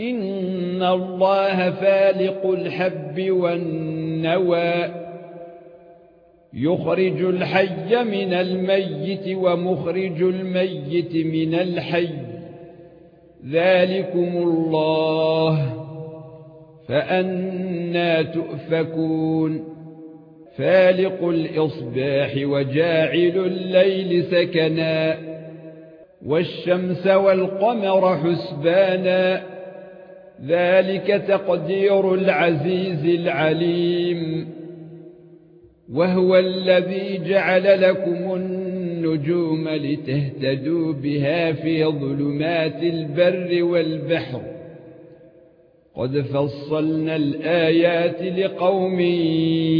ان الله فالق الحب والنوى يخرج الحي من الميت ومخرج الميت من الحي ذلكم الله فأنا تؤفكون فالق الإصباح وجاعل الليل سكنا والشمس والقمر حسبانا ذلك تقدير العزيز العليم. وهو الذي جعل لكم النجوم لتهتدوا بها في ظلمات البر والبحر. قد فصلنا الآيات لقوم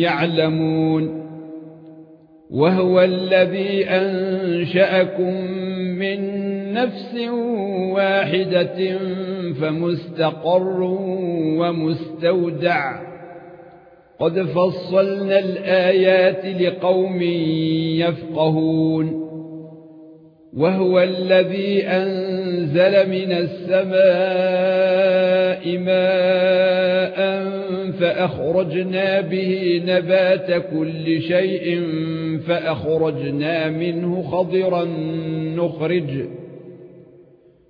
يعلمون. وهو الذي أنشأكم من نفس واحدة فمستقر ومستودع. قد فصلنا الآيات لقوم يفقهون. وهو الذي أنزل من السماء ماء فأخرجنا به نبات كل شيء فأخرجنا منه خضرا نخرج.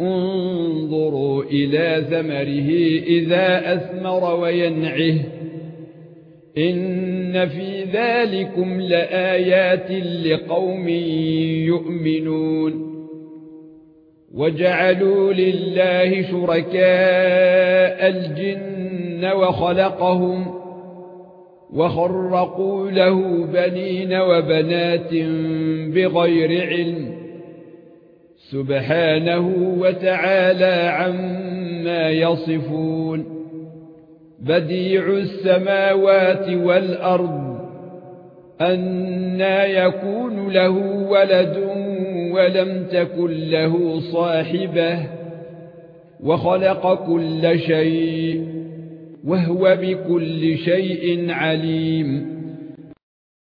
انظروا إلى ثمره إذا أثمر وينعه. إن في ذلكم لآيات لقوم يؤمنون. وجعلوا لله شركاء الجن وخلقهم وخرقوا له بنين وبنات بغير علم. سبحانه وتعالى عما يصفون. بديع السماوات والأرض أَنَّى يكون له ولد ولم تكن له صاحبة وخلق كل شيء وهو بكل شيء عليم.